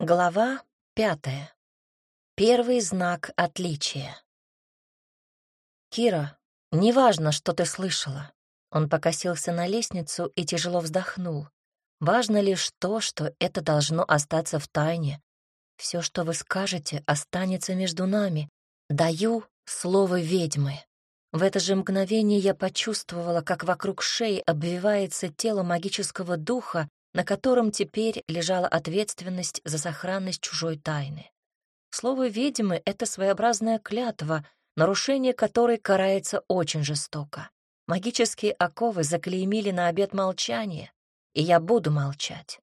Глава пятая. Первый знак отличия. «Кира, неважно, что ты слышала». Он покосился на лестницу и тяжело вздохнул. «Важно лишь то, что это должно остаться в тайне. Все, что вы скажете, останется между нами. Даю слово ведьмы». В это же мгновение я почувствовала, как вокруг шеи обвивается тело магического духа, на котором теперь лежала ответственность за сохранность чужой тайны. Слово ведьмы — это своеобразная клятва, нарушение которой карается очень жестоко. Магические оковы заклеймили на обет молчания, и я буду молчать.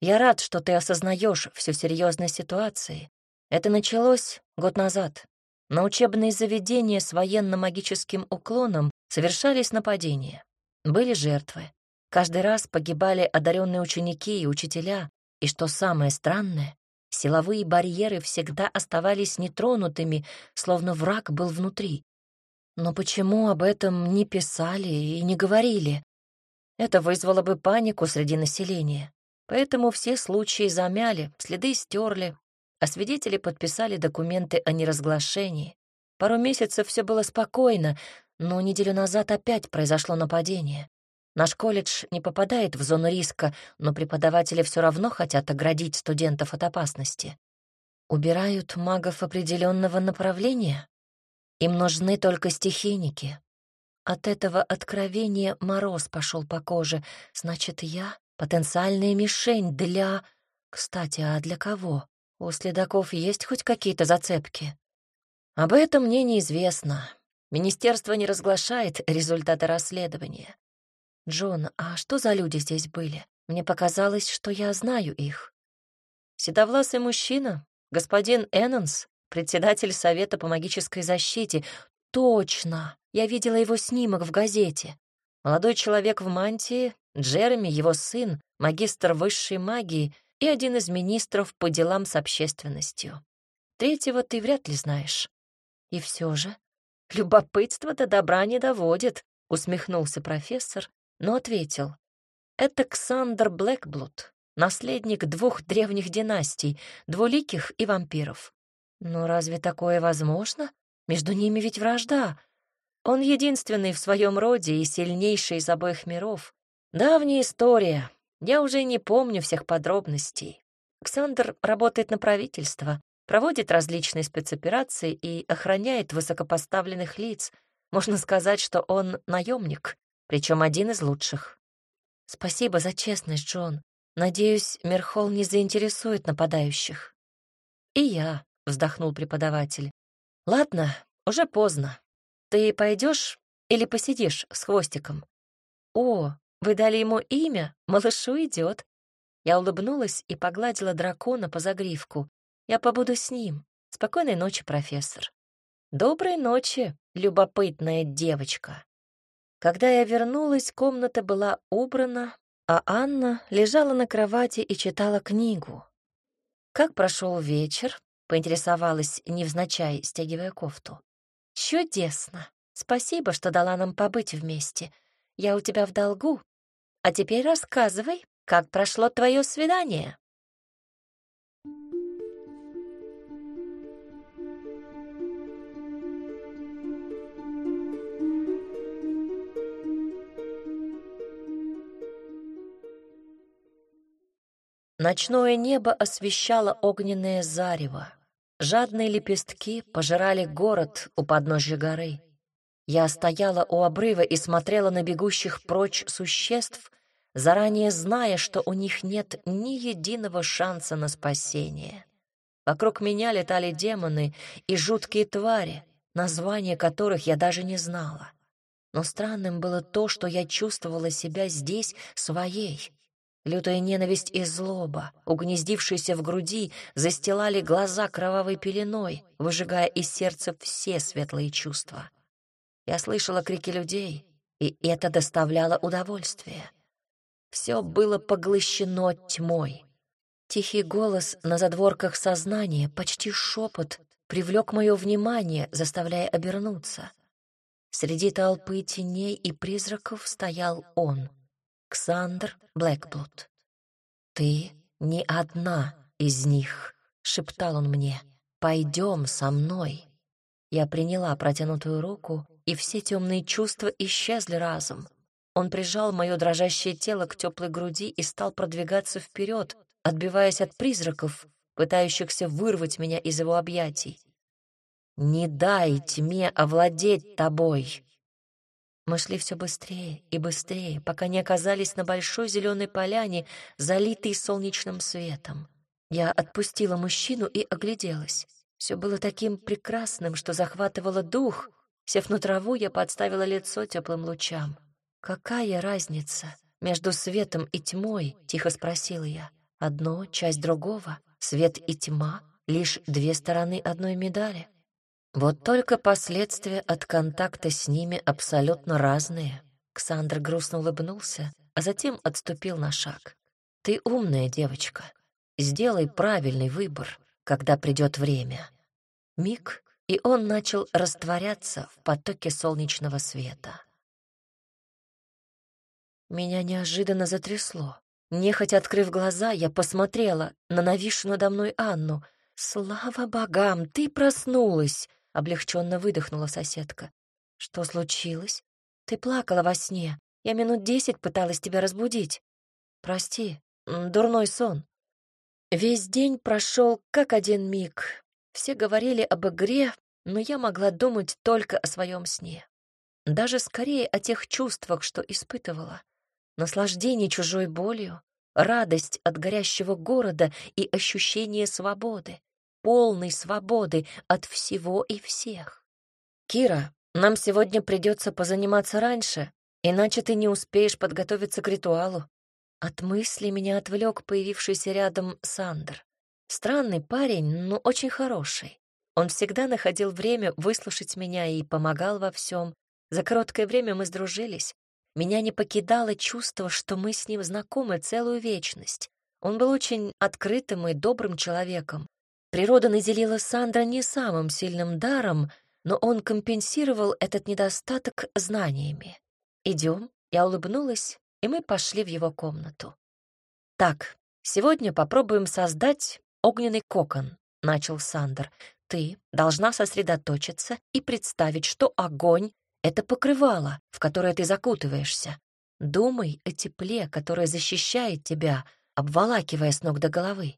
Я рад, что ты осознаешь всю серьезность ситуации. Это началось год назад. На учебные заведения с военно-магическим уклоном совершались нападения. Были жертвы. Каждый раз погибали одаренные ученики и учителя, и что самое странное, силовые барьеры всегда оставались нетронутыми, словно враг был внутри. Но почему об этом не писали и не говорили? Это вызвало бы панику среди населения. Поэтому все случаи замяли, следы стерли, а свидетели подписали документы о неразглашении. Пару месяцев все было спокойно, но неделю назад опять произошло нападение. Наш колледж не попадает в зону риска, но преподаватели все равно хотят оградить студентов от опасности. Убирают магов определенного направления? Им нужны только стихийники. От этого откровения мороз пошел по коже. Значит, я — потенциальная мишень для... Кстати, а для кого? У следаков есть хоть какие-то зацепки? Об этом мне неизвестно. Министерство не разглашает результаты расследования. «Джон, а что за люди здесь были? Мне показалось, что я знаю их». «Седовласый мужчина, господин Эннонс, председатель Совета по магической защите. Точно! Я видела его снимок в газете. Молодой человек в мантии, Джереми, его сын, магистр высшей магии и один из министров по делам с общественностью. Третьего ты вряд ли знаешь. И все же, любопытство до добра не доводит, усмехнулся профессор но ответил. Это Ксандр Блэкблуд, наследник двух древних династий, двуликих и вампиров. Но разве такое возможно? Между ними ведь вражда. Он единственный в своем роде и сильнейший из обоих миров. Давняя история. Я уже не помню всех подробностей. Ксандр работает на правительство, проводит различные спецоперации и охраняет высокопоставленных лиц. Можно сказать, что он наемник, причем один из лучших. Спасибо за честность, Джон. Надеюсь, Мерхол не заинтересует нападающих. И я, вздохнул преподаватель. Ладно, уже поздно. Ты пойдешь или посидишь с хвостиком? О, вы дали ему имя? Малышу идет. Я улыбнулась и погладила дракона по загривку. Я побуду с ним. Спокойной ночи, профессор. Доброй ночи, любопытная девочка. Когда я вернулась, комната была убрана, а Анна лежала на кровати и читала книгу. «Как прошел вечер?» — поинтересовалась невзначай, стягивая кофту. «Чудесно! Спасибо, что дала нам побыть вместе. Я у тебя в долгу. А теперь рассказывай, как прошло твое свидание?» Ночное небо освещало огненное зарево. Жадные лепестки пожирали город у подножья горы. Я стояла у обрыва и смотрела на бегущих прочь существ, заранее зная, что у них нет ни единого шанса на спасение. Вокруг меня летали демоны и жуткие твари, названия которых я даже не знала. Но странным было то, что я чувствовала себя здесь своей, Лютая ненависть и злоба, угнездившиеся в груди, застилали глаза кровавой пеленой, выжигая из сердца все светлые чувства. Я слышала крики людей, и это доставляло удовольствие. Все было поглощено тьмой. Тихий голос на задворках сознания, почти шепот, привлек мое внимание, заставляя обернуться. Среди толпы теней и призраков стоял он — Ксандр Блэкблуд. Ты не одна, из них», — шептал он мне. «Пойдем со мной». Я приняла протянутую руку, и все темные чувства исчезли разом. Он прижал мое дрожащее тело к теплой груди и стал продвигаться вперед, отбиваясь от призраков, пытающихся вырвать меня из его объятий. «Не дай тьме овладеть тобой!» Мы шли все быстрее и быстрее, пока не оказались на большой зеленой поляне, залитой солнечным светом. Я отпустила мужчину и огляделась. Все было таким прекрасным, что захватывало дух. Сев на траву, я подставила лицо теплым лучам. «Какая разница между светом и тьмой?» — тихо спросила я. «Одно — часть другого. Свет и тьма — лишь две стороны одной медали. Вот только последствия от контакта с ними абсолютно разные. Ксандр грустно улыбнулся, а затем отступил на шаг. «Ты умная девочка. Сделай правильный выбор, когда придет время». Миг, и он начал растворяться в потоке солнечного света. Меня неожиданно затрясло. Нехотя открыв глаза, я посмотрела на нависшую надо мной Анну. «Слава богам, ты проснулась!» — облегченно выдохнула соседка. «Что случилось? Ты плакала во сне. Я минут десять пыталась тебя разбудить. Прости, дурной сон». Весь день прошел как один миг. Все говорили об игре, но я могла думать только о своем сне. Даже скорее о тех чувствах, что испытывала. Наслаждение чужой болью, радость от горящего города и ощущение свободы полной свободы от всего и всех. «Кира, нам сегодня придется позаниматься раньше, иначе ты не успеешь подготовиться к ритуалу». От мысли меня отвлек появившийся рядом Сандер. Странный парень, но очень хороший. Он всегда находил время выслушать меня и помогал во всем. За короткое время мы сдружились. Меня не покидало чувство, что мы с ним знакомы целую вечность. Он был очень открытым и добрым человеком, Природа наделила Сандра не самым сильным даром, но он компенсировал этот недостаток знаниями. «Идем», — я улыбнулась, и мы пошли в его комнату. «Так, сегодня попробуем создать огненный кокон», — начал Сандер. «Ты должна сосредоточиться и представить, что огонь — это покрывало, в которое ты закутываешься. Думай о тепле, которое защищает тебя, обволакивая с ног до головы.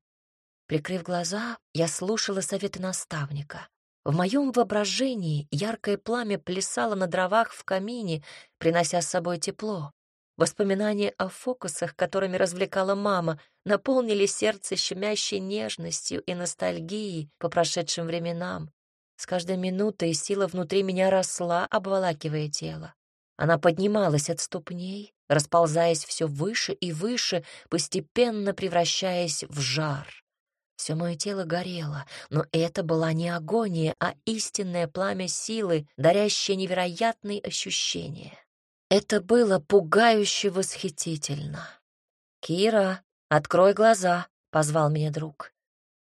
Прикрыв глаза, я слушала советы наставника. В моем воображении яркое пламя плясало на дровах в камине, принося с собой тепло. Воспоминания о фокусах, которыми развлекала мама, наполнили сердце щемящей нежностью и ностальгией по прошедшим временам. С каждой минутой сила внутри меня росла, обволакивая тело. Она поднималась от ступней, расползаясь все выше и выше, постепенно превращаясь в жар. Все мое тело горело, но это была не агония, а истинное пламя силы, дарящее невероятные ощущения. Это было пугающе восхитительно. «Кира, открой глаза», — позвал меня друг.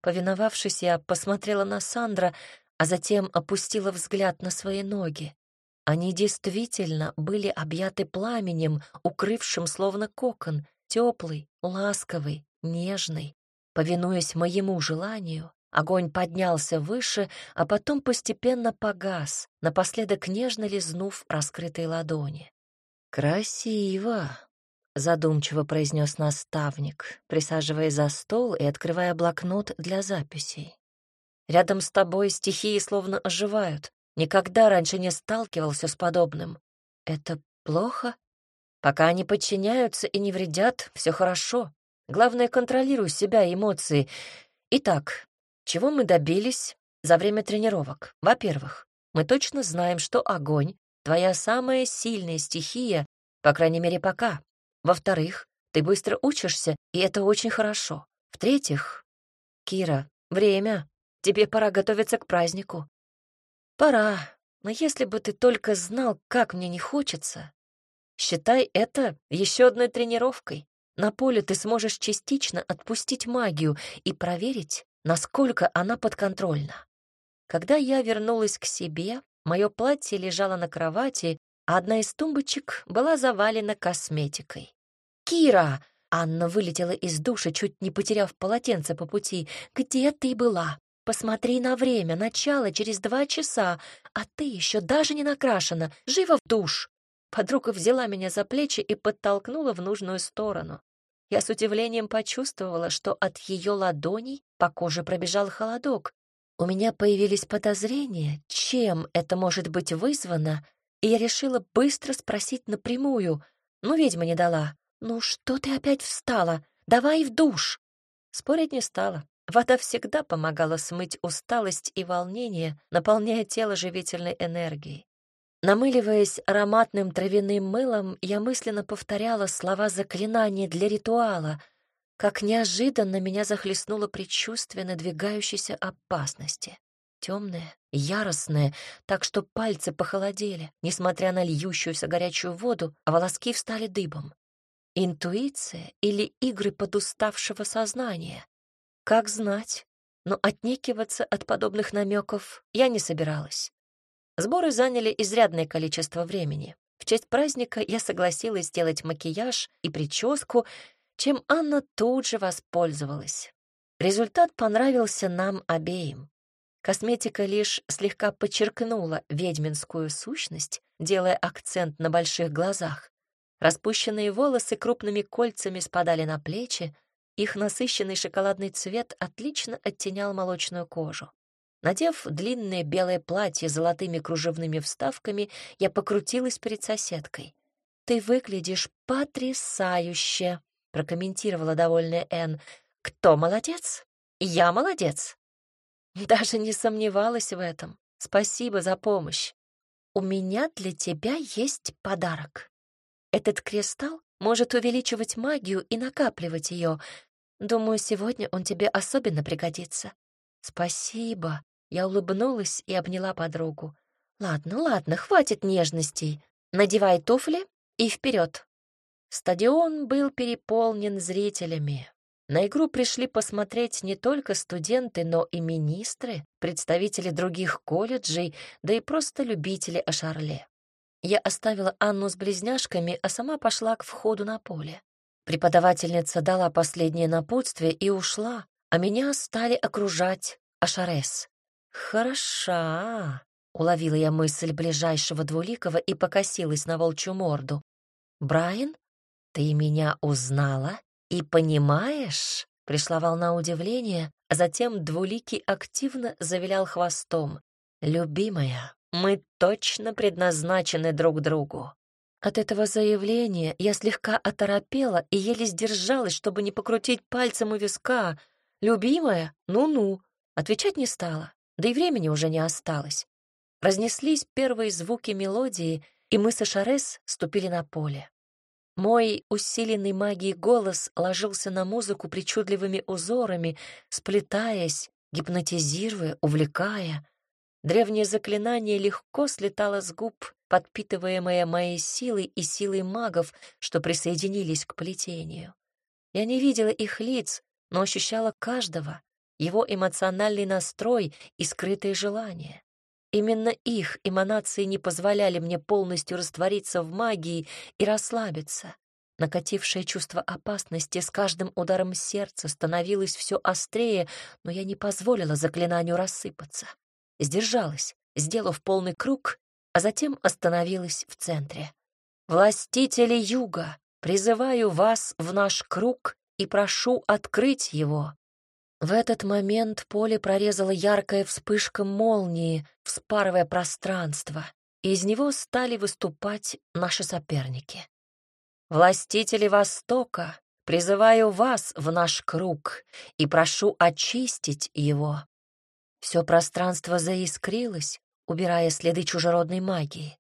Повиновавшись, я посмотрела на Сандра, а затем опустила взгляд на свои ноги. Они действительно были объяты пламенем, укрывшим словно кокон, теплый, ласковый, нежный. Повинуясь моему желанию, огонь поднялся выше, а потом постепенно погас, напоследок нежно лизнув раскрытые ладони. «Красиво!» — задумчиво произнес наставник, присаживаясь за стол и открывая блокнот для записей. «Рядом с тобой стихии словно оживают. Никогда раньше не сталкивался с подобным. Это плохо? Пока они подчиняются и не вредят, все хорошо. Главное, контролируй себя и эмоции. Итак, чего мы добились за время тренировок? Во-первых, мы точно знаем, что огонь — твоя самая сильная стихия, по крайней мере, пока. Во-вторых, ты быстро учишься, и это очень хорошо. В-третьих, Кира, время. Тебе пора готовиться к празднику. Пора. Но если бы ты только знал, как мне не хочется, считай это еще одной тренировкой. На поле ты сможешь частично отпустить магию и проверить, насколько она подконтрольна. Когда я вернулась к себе, мое платье лежало на кровати, а одна из тумбочек была завалена косметикой. «Кира, Анна вылетела из душа, чуть не потеряв полотенце по пути. «Где ты была? Посмотри на время, начало через два часа, а ты еще даже не накрашена. Живо в душ!» Подруга взяла меня за плечи и подтолкнула в нужную сторону. Я с удивлением почувствовала, что от ее ладоней по коже пробежал холодок. У меня появились подозрения, чем это может быть вызвано, и я решила быстро спросить напрямую, но ведьма не дала. «Ну что ты опять встала? Давай в душ!» Спорить не стала. Вода всегда помогала смыть усталость и волнение, наполняя тело живительной энергией. Намыливаясь ароматным травяным мылом, я мысленно повторяла слова заклинания для ритуала, как неожиданно меня захлестнуло предчувствие надвигающейся опасности. Темное, яростное, так что пальцы похолодели, несмотря на льющуюся горячую воду, а волоски встали дыбом. Интуиция или игры подуставшего сознания? Как знать, но отнекиваться от подобных намеков я не собиралась. Сборы заняли изрядное количество времени. В честь праздника я согласилась сделать макияж и прическу, чем Анна тут же воспользовалась. Результат понравился нам обеим. Косметика лишь слегка подчеркнула ведьминскую сущность, делая акцент на больших глазах. Распущенные волосы крупными кольцами спадали на плечи, их насыщенный шоколадный цвет отлично оттенял молочную кожу. Надев длинное белое платье с золотыми кружевными вставками, я покрутилась перед соседкой. «Ты выглядишь потрясающе», — прокомментировала довольная Энн. «Кто молодец? Я молодец». Даже не сомневалась в этом. Спасибо за помощь. У меня для тебя есть подарок. Этот кристалл может увеличивать магию и накапливать ее. Думаю, сегодня он тебе особенно пригодится. Спасибо. Я улыбнулась и обняла подругу. Ладно, ладно, хватит нежностей. Надевай туфли и вперед. Стадион был переполнен зрителями. На игру пришли посмотреть не только студенты, но и министры, представители других колледжей, да и просто любители о Шарле. Я оставила Анну с близняшками, а сама пошла к входу на поле. Преподавательница дала последнее напутствие и ушла, а меня стали окружать Ашарес. «Хороша», — уловила я мысль ближайшего двуликого и покосилась на волчью морду. «Брайан, ты меня узнала и понимаешь?» Пришла волна удивления, а затем двуликий активно завилял хвостом. «Любимая, мы точно предназначены друг другу». От этого заявления я слегка оторопела и еле сдержалась, чтобы не покрутить пальцем у виска. «Любимая? Ну-ну». Отвечать не стала да и времени уже не осталось. Разнеслись первые звуки мелодии, и мы с Ашарес ступили на поле. Мой усиленный магией голос ложился на музыку причудливыми узорами, сплетаясь, гипнотизируя, увлекая. Древнее заклинание легко слетало с губ, подпитываемое моей силой и силой магов, что присоединились к плетению. Я не видела их лиц, но ощущала каждого, его эмоциональный настрой и скрытые желания. Именно их эманации не позволяли мне полностью раствориться в магии и расслабиться. Накатившее чувство опасности с каждым ударом сердца становилось все острее, но я не позволила заклинанию рассыпаться. Сдержалась, сделав полный круг, а затем остановилась в центре. «Властители юга, призываю вас в наш круг и прошу открыть его. В этот момент поле прорезала яркая вспышка молнии, вспарывая пространство, и из него стали выступать наши соперники. «Властители Востока, призываю вас в наш круг и прошу очистить его». Все пространство заискрилось, убирая следы чужеродной магии.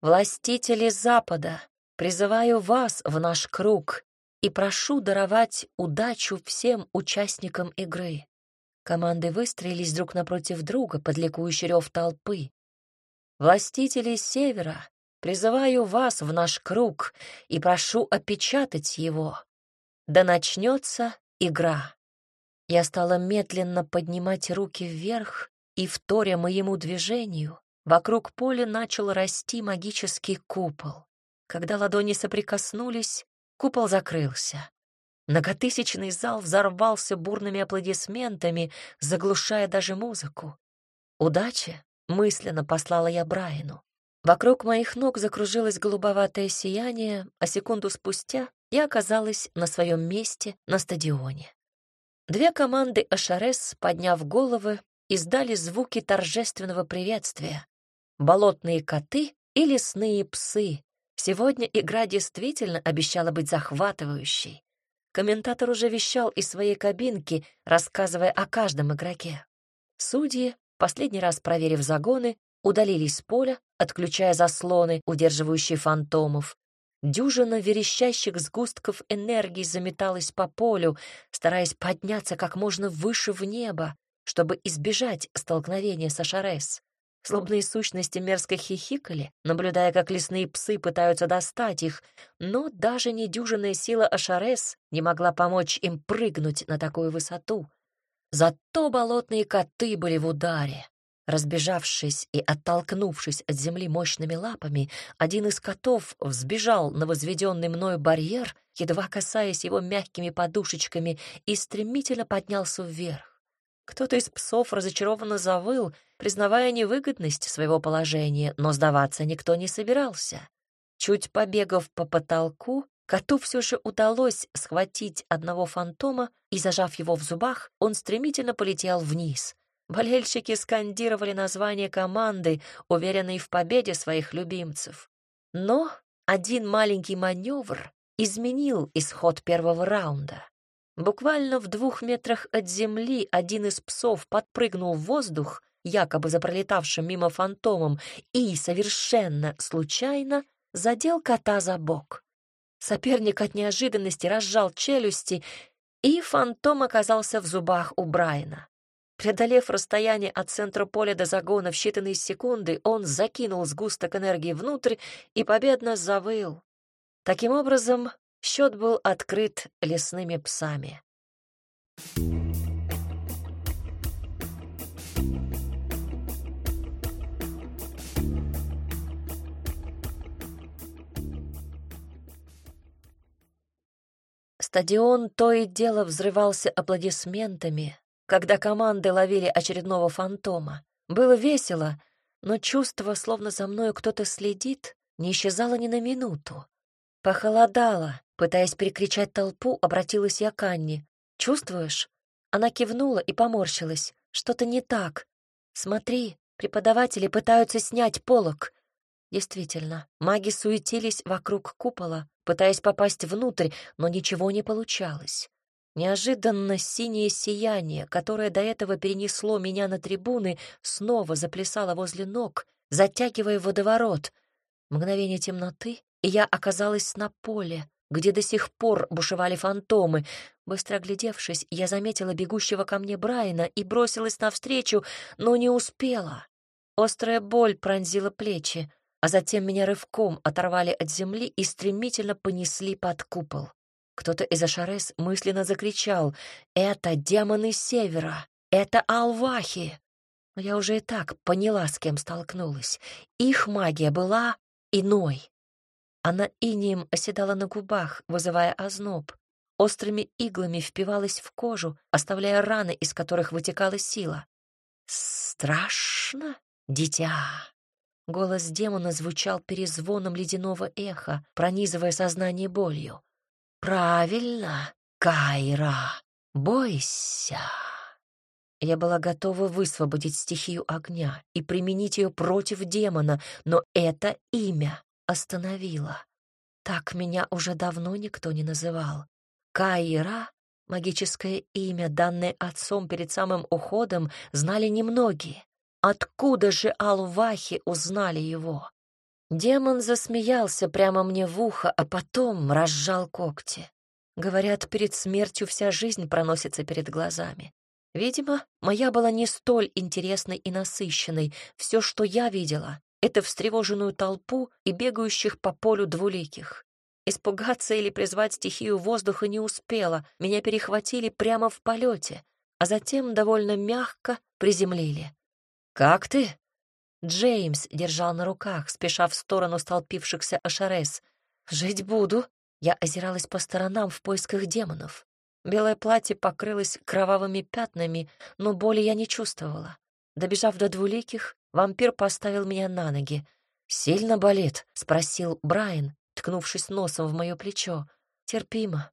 «Властители Запада, призываю вас в наш круг и прошу даровать удачу всем участникам игры. Команды выстроились друг напротив друга под ликующий рев толпы. Властители Севера, призываю вас в наш круг и прошу опечатать его. Да начнется игра. Я стала медленно поднимать руки вверх, и, вторя моему движению, вокруг поля начал расти магический купол. Когда ладони соприкоснулись, Купол закрылся. Многотысячный зал взорвался бурными аплодисментами, заглушая даже музыку. «Удачи!» — мысленно послала я Брайану. Вокруг моих ног закружилось голубоватое сияние, а секунду спустя я оказалась на своем месте на стадионе. Две команды Ашарес, подняв головы, издали звуки торжественного приветствия. Болотные коты и лесные псы. Сегодня игра действительно обещала быть захватывающей. Комментатор уже вещал из своей кабинки, рассказывая о каждом игроке. Судьи, последний раз проверив загоны, удалились с поля, отключая заслоны, удерживающие фантомов. Дюжина верещащих сгустков энергии заметалась по полю, стараясь подняться как можно выше в небо, чтобы избежать столкновения с Ашарес. Злобные сущности мерзко хихикали, наблюдая, как лесные псы пытаются достать их, но даже недюжинная сила Ашарес не могла помочь им прыгнуть на такую высоту. Зато болотные коты были в ударе. Разбежавшись и оттолкнувшись от земли мощными лапами, один из котов взбежал на возведенный мною барьер, едва касаясь его мягкими подушечками, и стремительно поднялся вверх. Кто-то из псов разочарованно завыл, признавая невыгодность своего положения, но сдаваться никто не собирался. Чуть побегав по потолку, коту все же удалось схватить одного фантома, и, зажав его в зубах, он стремительно полетел вниз. Болельщики скандировали название команды, уверенные в победе своих любимцев. Но один маленький маневр изменил исход первого раунда. Буквально в двух метрах от земли один из псов подпрыгнул в воздух, якобы за пролетавшим мимо фантомом, и совершенно случайно задел кота за бок. Соперник от неожиданности разжал челюсти, и фантом оказался в зубах у Брайана. Преодолев расстояние от центра поля до загона в считанные секунды, он закинул сгусток энергии внутрь и победно завыл. Таким образом, Счет был открыт лесными псами. Стадион то и дело взрывался аплодисментами, когда команды ловили очередного фантома. Было весело, но чувство, словно за мною кто-то следит, не исчезало ни на минуту. Похолодало, Пытаясь перекричать толпу, обратилась я к Анне. «Чувствуешь?» Она кивнула и поморщилась. «Что-то не так. Смотри, преподаватели пытаются снять полог». Действительно, маги суетились вокруг купола, пытаясь попасть внутрь, но ничего не получалось. Неожиданно синее сияние, которое до этого перенесло меня на трибуны, снова заплясало возле ног, затягивая водоворот. Мгновение темноты, и я оказалась на поле, где до сих пор бушевали фантомы. Быстро оглядевшись, я заметила бегущего ко мне Брайана и бросилась навстречу, но не успела. Острая боль пронзила плечи, а затем меня рывком оторвали от земли и стремительно понесли под купол. Кто-то из Ашарес мысленно закричал «Это демоны Севера! Это Алвахи!» Но я уже и так поняла, с кем столкнулась. Их магия была иной. Она инием оседала на губах, вызывая озноб. Острыми иглами впивалась в кожу, оставляя раны, из которых вытекала сила. «Страшно, дитя!» Голос демона звучал перезвоном ледяного эха, пронизывая сознание болью. «Правильно, Кайра, бойся!» Я была готова высвободить стихию огня и применить ее против демона, но это имя остановила. Так меня уже давно никто не называл. Кайра — магическое имя, данное отцом перед самым уходом, знали немногие. Откуда же Алвахи узнали его? Демон засмеялся прямо мне в ухо, а потом разжал когти. Говорят, перед смертью вся жизнь проносится перед глазами. Видимо, моя была не столь интересной и насыщенной. Все, что я видела, это встревоженную толпу и бегающих по полю двуликих. Испугаться или призвать стихию воздуха не успела, меня перехватили прямо в полете, а затем довольно мягко приземлили. «Как ты?» Джеймс держал на руках, спеша в сторону столпившихся Ашарес. «Жить буду», Я озиралась по сторонам в поисках демонов. Белое платье покрылось кровавыми пятнами, но боли я не чувствовала. Добежав до двуликих, вампир поставил меня на ноги. «Сильно болит?» — спросил Брайан, ткнувшись носом в мое плечо. «Терпимо».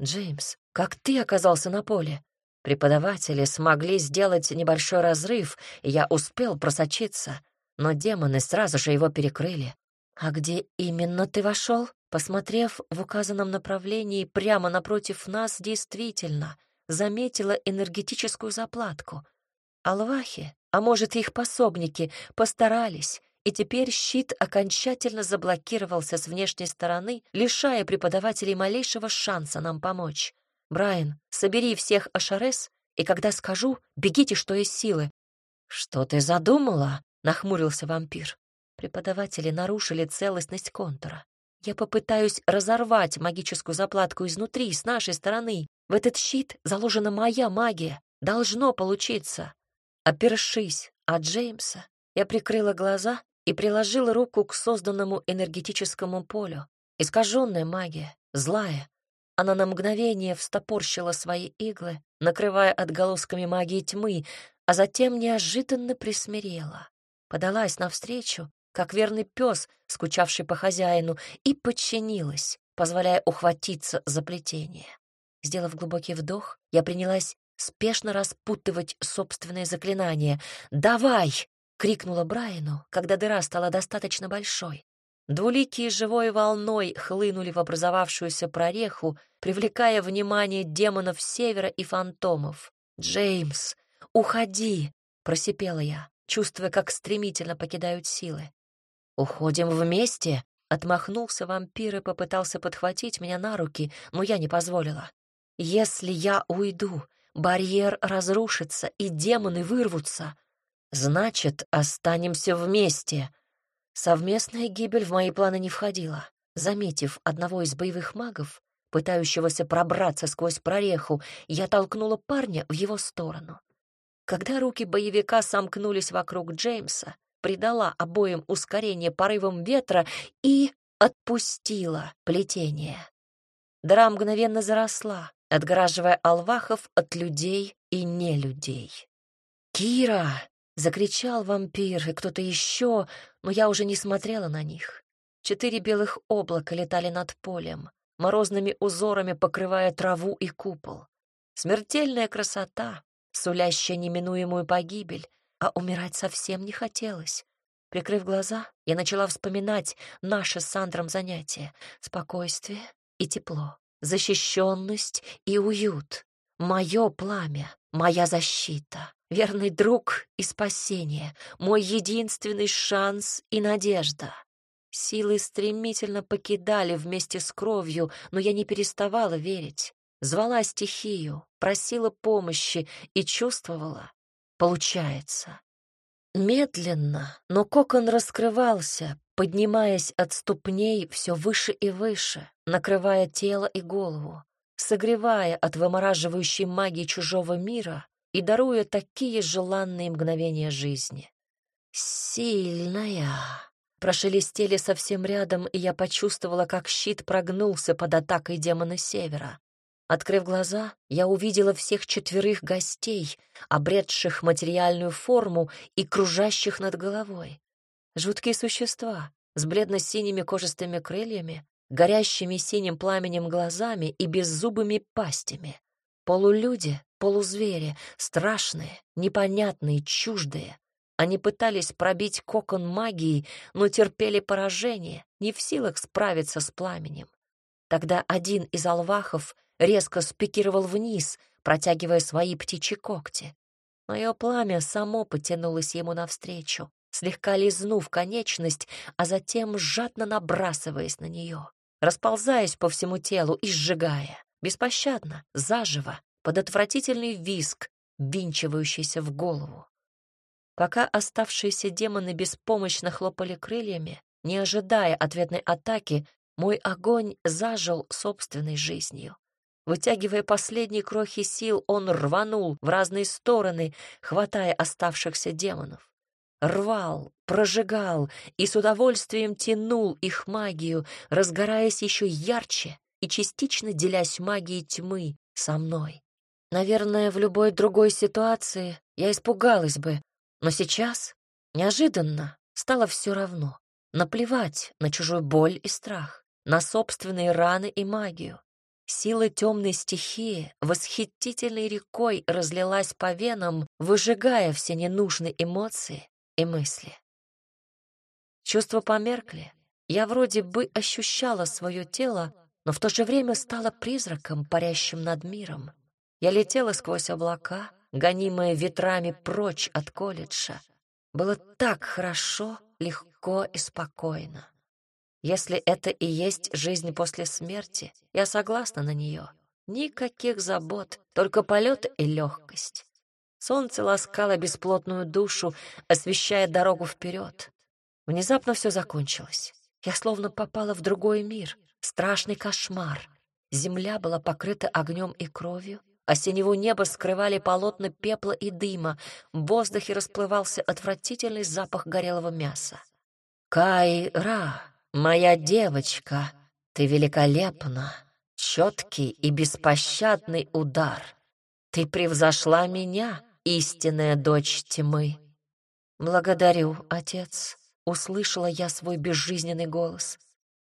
«Джеймс, как ты оказался на поле?» Преподаватели смогли сделать небольшой разрыв, и я успел просочиться, но демоны сразу же его перекрыли. «А где именно ты вошел?» Посмотрев в указанном направлении прямо напротив нас, действительно заметила энергетическую заплатку. Алвахи, а может, их пособники, постарались, и теперь щит окончательно заблокировался с внешней стороны, лишая преподавателей малейшего шанса нам помочь. «Брайан, собери всех Ашарес, и когда скажу, бегите, что из силы». «Что ты задумала?» — нахмурился вампир. Преподаватели нарушили целостность контура. Я попытаюсь разорвать магическую заплатку изнутри, с нашей стороны. В этот щит заложена моя магия. Должно получиться. Опершись от Джеймса, я прикрыла глаза и приложила руку к созданному энергетическому полю. Искаженная магия, злая. Она на мгновение встопорщила свои иглы, накрывая отголосками магии тьмы, а затем неожиданно присмирела. Подалась навстречу как верный пес, скучавший по хозяину, и подчинилась, позволяя ухватиться за плетение. Сделав глубокий вдох, я принялась спешно распутывать собственное заклинание. «Давай!» — крикнула Брайану, когда дыра стала достаточно большой. Двуликие живой волной хлынули в образовавшуюся прореху, привлекая внимание демонов севера и фантомов. «Джеймс, уходи!» — просипела я, чувствуя, как стремительно покидают силы. «Уходим вместе?» Отмахнулся вампир и попытался подхватить меня на руки, но я не позволила. «Если я уйду, барьер разрушится, и демоны вырвутся. Значит, останемся вместе». Совместная гибель в мои планы не входила. Заметив одного из боевых магов, пытающегося пробраться сквозь прореху, я толкнула парня в его сторону. Когда руки боевика сомкнулись вокруг Джеймса, придала обоим ускорение порывом ветра и отпустила плетение. Дыра мгновенно заросла, отгораживая алвахов от людей и нелюдей. «Кира!» — закричал вампир и кто-то еще, но я уже не смотрела на них. Четыре белых облака летали над полем, морозными узорами покрывая траву и купол. Смертельная красота, сулящая неминуемую погибель, а умирать совсем не хотелось. Прикрыв глаза, я начала вспоминать наше с Сандром занятие. Спокойствие и тепло, защищенность и уют. Мое пламя, моя защита, верный друг и спасение, мой единственный шанс и надежда. Силы стремительно покидали вместе с кровью, но я не переставала верить. Звала стихию, просила помощи и чувствовала, Получается. Медленно, но кокон раскрывался, поднимаясь от ступней все выше и выше, накрывая тело и голову, согревая от вымораживающей магии чужого мира и даруя такие желанные мгновения жизни. «Сильная!» Прошелестели совсем рядом, и я почувствовала, как щит прогнулся под атакой демона Севера. Открыв глаза, я увидела всех четверых гостей, обретших материальную форму и кружащих над головой. Жуткие существа с бледно-синими кожистыми крыльями, горящими синим пламенем глазами и беззубыми пастями. Полулюди, полузвери, страшные, непонятные, чуждые. Они пытались пробить кокон магии, но терпели поражение, не в силах справиться с пламенем. Тогда один из алвахов — резко спикировал вниз, протягивая свои птичьи когти. Мое пламя само потянулось ему навстречу, слегка лизнув конечность, а затем жадно набрасываясь на нее, расползаясь по всему телу и сжигая, беспощадно, заживо, под отвратительный виск, винчивающийся в голову. Пока оставшиеся демоны беспомощно хлопали крыльями, не ожидая ответной атаки, мой огонь зажил собственной жизнью. Вытягивая последние крохи сил, он рванул в разные стороны, хватая оставшихся демонов. рвал, прожигал и с удовольствием тянул их магию, разгораясь еще ярче и частично делясь магией тьмы со мной. Наверное, в любой другой ситуации я испугалась бы, но сейчас, неожиданно, стало все равно. Наплевать на чужую боль и страх, на собственные раны и магию. Сила темной стихии восхитительной рекой разлилась по венам, выжигая все ненужные эмоции и мысли. Чувства померкли. Я вроде бы ощущала свое тело, но в то же время стала призраком, парящим над миром. Я летела сквозь облака, гонимая ветрами прочь от колледжа. Было так хорошо, легко и спокойно. Если это и есть жизнь после смерти, я согласна на нее. Никаких забот, только полет и легкость. Солнце ласкало бесплотную душу, освещая дорогу вперед. Внезапно все закончилось. Я словно попала в другой мир, страшный кошмар. Земля была покрыта огнем и кровью, а синего неба скрывали полотна пепла и дыма, в воздухе расплывался отвратительный запах горелого мяса. «Кайра, моя девочка, ты великолепна, четкий и беспощадный удар. Ты превзошла меня, истинная дочь тьмы». «Благодарю, отец», — услышала я свой безжизненный голос.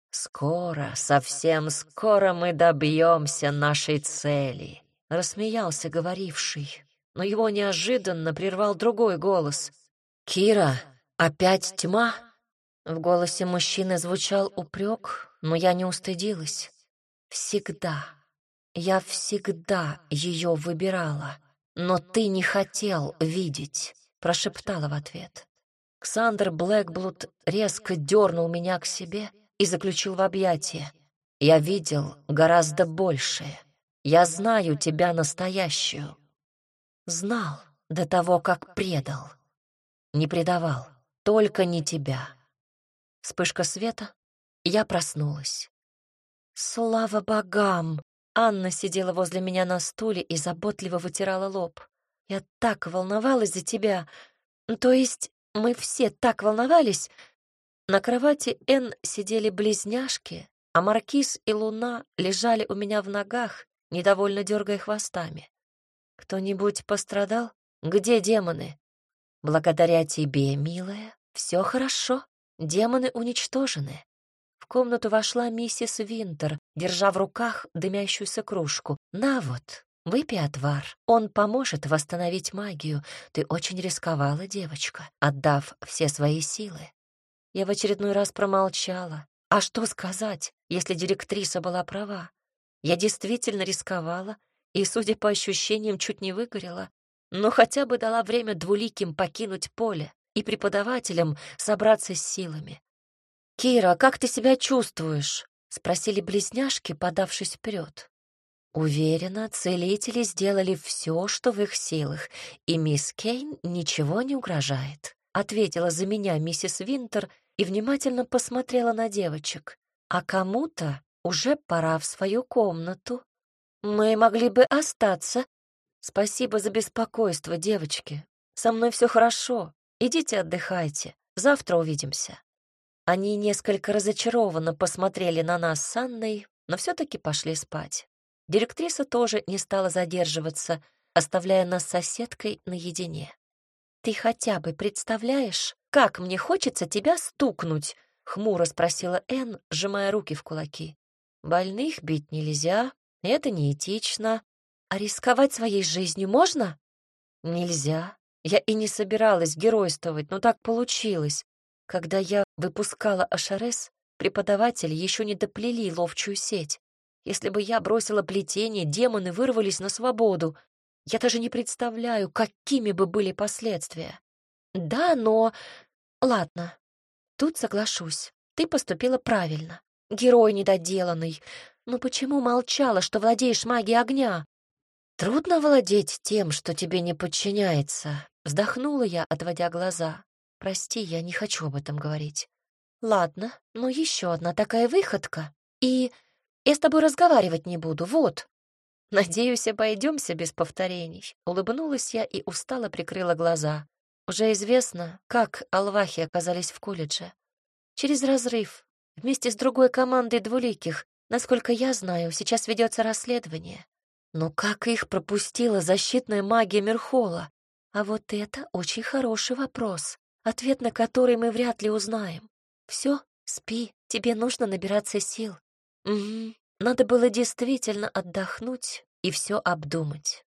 «Скоро, совсем скоро мы добьемся нашей цели», — рассмеялся говоривший, но его неожиданно прервал другой голос. «Кира, опять тьма?» В голосе мужчины звучал упрек, но я не устыдилась. «Всегда, я всегда ее выбирала, но ты не хотел видеть», — прошептала в ответ. Ксандр Блэкблуд резко дернул меня к себе и заключил в объятия. «Я видел гораздо большее». Я знаю тебя настоящую. Знал до того, как предал. Не предавал, только не тебя. Вспышка света, я проснулась. Слава богам! Анна сидела возле меня на стуле и заботливо вытирала лоб. Я так волновалась за тебя. То есть мы все так волновались. На кровати Н сидели близняшки, а Маркиз и Луна лежали у меня в ногах, недовольно дергая хвостами. «Кто-нибудь пострадал? Где демоны?» «Благодаря тебе, милая, все хорошо. Демоны уничтожены». В комнату вошла миссис Винтер, держа в руках дымящуюся кружку. «На вот, выпей отвар. Он поможет восстановить магию. Ты очень рисковала, девочка, отдав все свои силы». Я в очередной раз промолчала. А что сказать, если директриса была права? Я действительно рисковала и, судя по ощущениям, чуть не выгорела, но хотя бы дала время двуликим покинуть поле и преподавателям собраться с силами. «Кира, как ты себя чувствуешь?» — спросили близняшки, подавшись вперед. Уверена, целители сделали все, что в их силах, и мисс Кейн ничего не угрожает, ответила за меня миссис Винтер и внимательно посмотрела на девочек. А кому-то уже пора в свою комнату. Мы могли бы остаться. Спасибо за беспокойство, девочки. Со мной все хорошо. Идите отдыхайте. Завтра увидимся. Они несколько разочарованно посмотрели на нас с Анной, но все-таки пошли спать. Директриса тоже не стала задерживаться, оставляя нас с соседкой наедине. «Ты хотя бы представляешь, как мне хочется тебя стукнуть?» — хмуро спросила Энн, сжимая руки в кулаки. Больных бить нельзя, это неэтично. А рисковать своей жизнью можно? Нельзя. Я и не собиралась геройствовать, но так получилось. Когда я выпускала Ашарес, преподаватели еще не доплели ловчую сеть. Если бы я бросила плетение, демоны вырвались на свободу. Я даже не представляю, какими бы были последствия. Да, но... Ладно, тут соглашусь. Ты поступила правильно. Герой недоделанный. Но почему молчала, что владеешь магией огня? Трудно владеть тем, что тебе не подчиняется. Вздохнула я, отводя глаза. Прости, я не хочу об этом говорить. Ладно, но еще одна такая выходка. И я с тобой разговаривать не буду, вот. Надеюсь, обойдемся без повторений. Улыбнулась я и устало прикрыла глаза. Уже известно, как алвахи оказались в колледже. Через разрыв, вместе с другой командой двуликих. Насколько я знаю, сейчас ведется расследование. Но как их пропустила защитная магия Мерхола? А вот это очень хороший вопрос, ответ на который мы вряд ли узнаем. Все, спи, тебе нужно набираться сил. Угу, надо было действительно отдохнуть и все обдумать.